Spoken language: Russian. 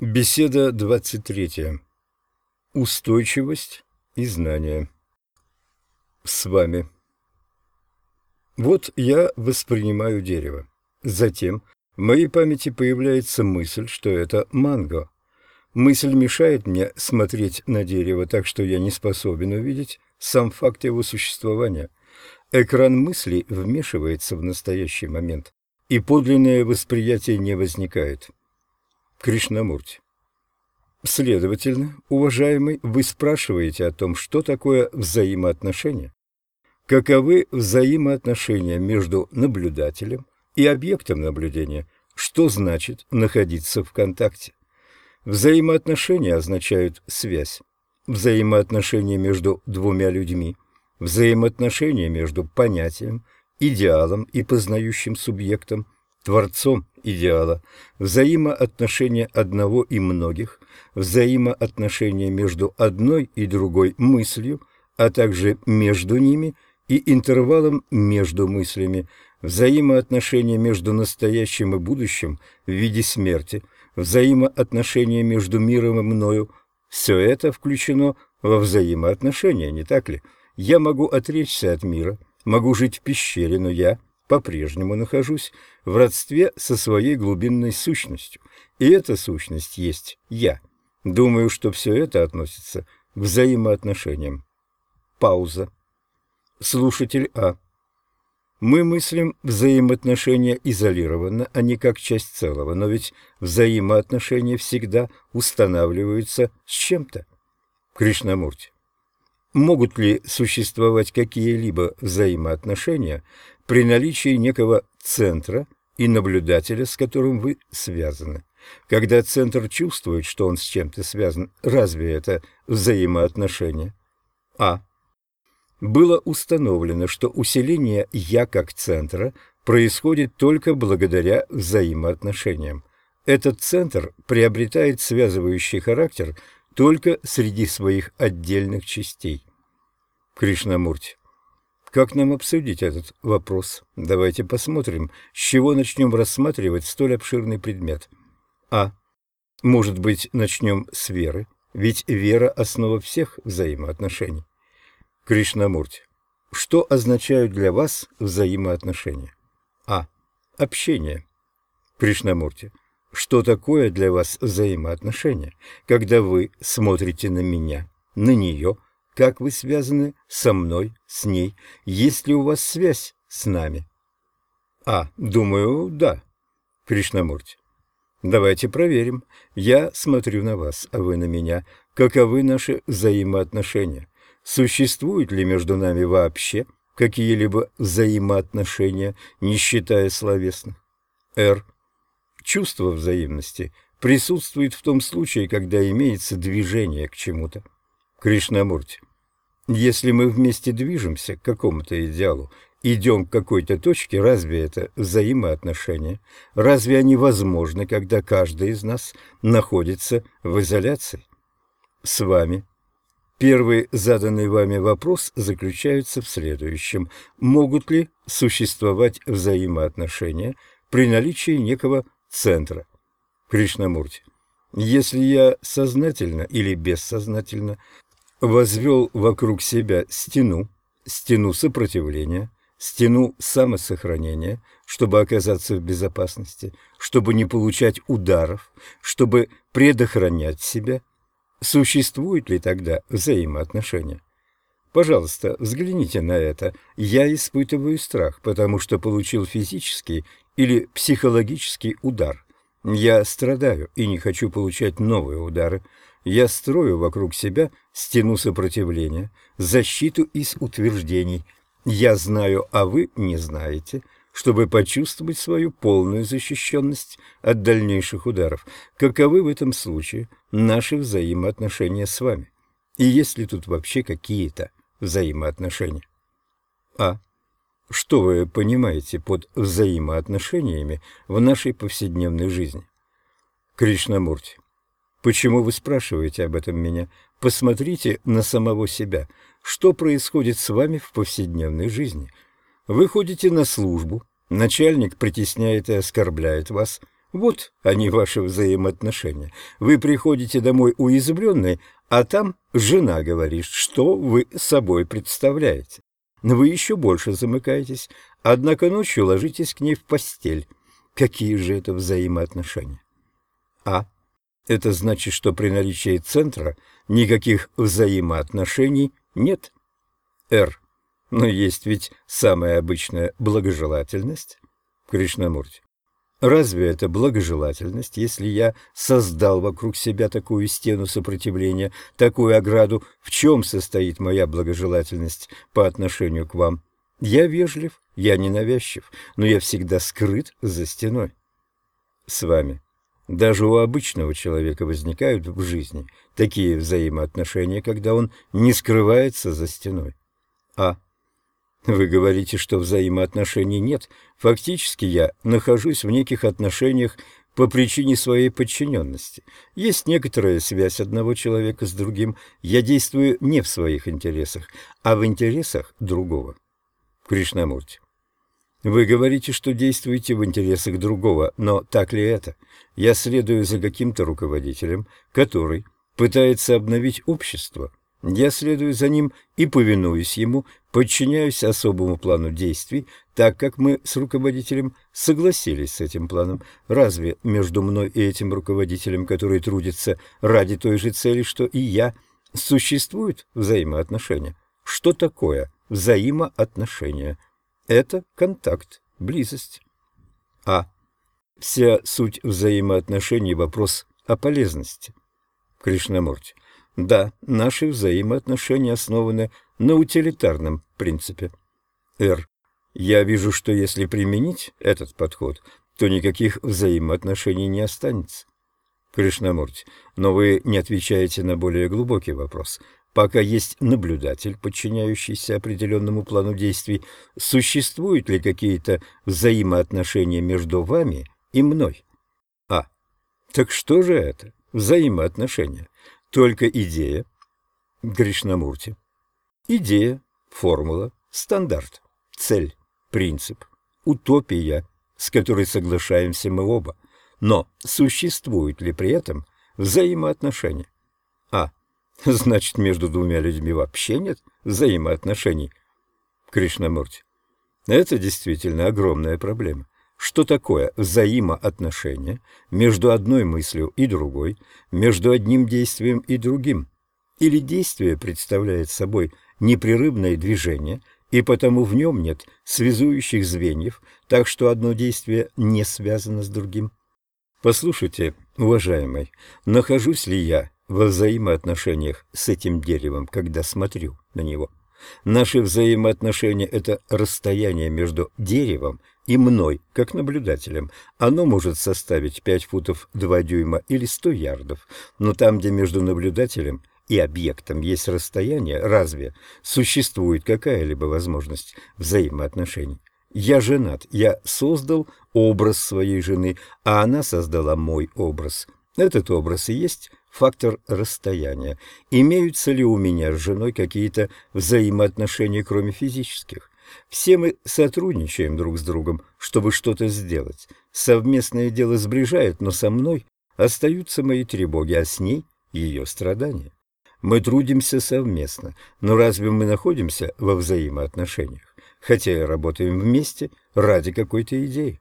Беседа 23. Устойчивость и знание. С вами. Вот я воспринимаю дерево. Затем в моей памяти появляется мысль, что это манго. Мысль мешает мне смотреть на дерево так, что я не способен увидеть сам факт его существования. Экран мысли вмешивается в настоящий момент, и подлинное восприятие не возникает. Кришнамурти. Следовательно, уважаемый, вы спрашиваете о том, что такое взаимоотношения? Каковы взаимоотношения между наблюдателем и объектом наблюдения? Что значит находиться в контакте? Взаимоотношения означают связь. Взаимоотношения между двумя людьми. Взаимоотношения между понятием, идеалом и познающим субъектом – Творцом идеала, взаимоотношения одного и многих, взаимоотношения между одной и другой мыслью, а также между ними и интервалом между мыслями, взаимоотношения между настоящим и будущим в виде смерти, взаимоотношения между миром и мною – все это включено во взаимоотношения, не так ли? Я могу отречься от мира, могу жить в пещере, но я по-прежнему нахожусь в родстве со своей глубинной сущностью, и эта сущность есть я. Думаю, что все это относится к взаимоотношениям. Пауза. Слушатель А. Мы мыслим взаимоотношения изолированно, а не как часть целого, но ведь взаимоотношения всегда устанавливаются с чем-то. Кришнамурти. Могут ли существовать какие-либо взаимоотношения при наличии некого центра и наблюдателя, с которым вы связаны? Когда центр чувствует, что он с чем-то связан, разве это взаимоотношения? А. Было установлено, что усиление «я» как центра происходит только благодаря взаимоотношениям. Этот центр приобретает связывающий характер – только среди своих отдельных частей. Кришнамурти. Как нам обсудить этот вопрос? Давайте посмотрим, с чего начнем рассматривать столь обширный предмет. А. Может быть, начнем с веры, ведь вера – основа всех взаимоотношений. Кришнамурти. Что означают для вас взаимоотношения? А. Общение. Кришнамурти. Что такое для вас взаимоотношения, когда вы смотрите на меня, на нее, как вы связаны со мной, с ней, есть ли у вас связь с нами? А, думаю, да. Кришнамурти. Давайте проверим. Я смотрю на вас, а вы на меня. Каковы наши взаимоотношения? Существуют ли между нами вообще какие-либо взаимоотношения, не считая словесных? Р. Чувство взаимности присутствует в том случае, когда имеется движение к чему-то. Кришнамурти. Если мы вместе движемся к какому-то идеалу, идем к какой-то точке, разве это взаимоотношения? Разве они возможны, когда каждый из нас находится в изоляции? С вами. Первый заданный вами вопрос заключается в следующем. Могут ли существовать взаимоотношения при наличии некого центра. Кришнамурти, если я сознательно или бессознательно возвел вокруг себя стену, стену сопротивления, стену самосохранения, чтобы оказаться в безопасности, чтобы не получать ударов, чтобы предохранять себя, существуют ли тогда взаимоотношения? Пожалуйста, взгляните на это. Я испытываю страх, потому что получил физический или психологический удар. Я страдаю и не хочу получать новые удары. Я строю вокруг себя стену сопротивления, защиту из утверждений. Я знаю, а вы не знаете, чтобы почувствовать свою полную защищенность от дальнейших ударов. Каковы в этом случае наши взаимоотношения с вами? И есть ли тут вообще какие-то взаимоотношения? А. Что вы понимаете под взаимоотношениями в нашей повседневной жизни? Кришнамурти, почему вы спрашиваете об этом меня? Посмотрите на самого себя. Что происходит с вами в повседневной жизни? Вы ходите на службу, начальник притесняет и оскорбляет вас. Вот они, ваши взаимоотношения. Вы приходите домой уязвленной, а там жена говорит, что вы собой представляете. Вы еще больше замыкаетесь, однако ночью ложитесь к ней в постель. Какие же это взаимоотношения? А. Это значит, что при наличии центра никаких взаимоотношений нет. Р. Но есть ведь самая обычная благожелательность. Кришнамурти. Разве это благожелательность, если я создал вокруг себя такую стену сопротивления, такую ограду? В чем состоит моя благожелательность по отношению к вам? Я вежлив, я ненавязчив, но я всегда скрыт за стеной. С вами. Даже у обычного человека возникают в жизни такие взаимоотношения, когда он не скрывается за стеной. А. Вы говорите, что взаимоотношений нет. Фактически я нахожусь в неких отношениях по причине своей подчиненности. Есть некоторая связь одного человека с другим. Я действую не в своих интересах, а в интересах другого. Кришнамурти. Вы говорите, что действуете в интересах другого, но так ли это? Я следую за каким-то руководителем, который пытается обновить общество, я следую за ним и повинуюсь ему, подчиняюсь особому плану действий, так как мы с руководителем согласились с этим планом. Разве между мной и этим руководителем, который трудится ради той же цели, что и я, существуют взаимоотношения? Что такое взаимоотношения? Это контакт, близость. А. Вся суть взаимоотношений – вопрос о полезности. Кришнамурти. Да, наши взаимоотношения основаны на утилитарном принципе. Р. Я вижу, что если применить этот подход, то никаких взаимоотношений не останется. Кришнамурти, но вы не отвечаете на более глубокий вопрос. Пока есть наблюдатель, подчиняющийся определенному плану действий, существуют ли какие-то взаимоотношения между вами и мной? А. Так что же это? Взаимоотношения. Только идея, Гришнамурти. Идея, формула, стандарт, цель, принцип, утопия, с которой соглашаемся мы оба. Но существуют ли при этом взаимоотношения? А. Значит, между двумя людьми вообще нет взаимоотношений? Кришнамурти. Это действительно огромная проблема. Что такое взаимоотношения между одной мыслью и другой, между одним действием и другим? Или действие представляет собой непрерывное движение, и потому в нем нет связующих звеньев, так что одно действие не связано с другим? Послушайте, уважаемый, нахожусь ли я во взаимоотношениях с этим деревом, когда смотрю на него? Наши взаимоотношения – это расстояние между деревом и мной, как наблюдателем. Оно может составить 5 футов 2 дюйма или 100 ярдов, но там, где между наблюдателем и объектом есть расстояние, разве существует какая-либо возможность взаимоотношений? Я женат, я создал образ своей жены, а она создала мой образ. Этот образ и есть фактор расстояния. Имеются ли у меня с женой какие-то взаимоотношения, кроме физических? Все мы сотрудничаем друг с другом, чтобы что-то сделать. Совместное дело сближает, но со мной остаются мои тревоги, а с ней ее страдания. Мы трудимся совместно, но разве мы находимся во взаимоотношениях, хотя и работаем вместе ради какой-то идеи?